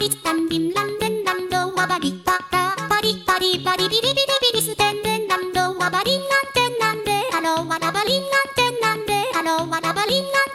りつンんンんンデンんンんどわばりばらばりばりばりびりびりびりすてんでんなんどわばンなんてなんであのわらばンなんてなんであのわらばンなんて